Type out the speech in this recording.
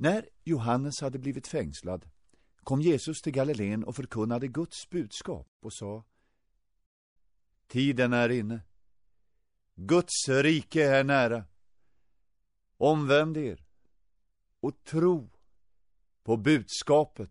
När Johannes hade blivit fängslad kom Jesus till Galileen och förkunnade Guds budskap och sa Tiden är inne. Guds rike är nära. Omvänd er och tro på budskapet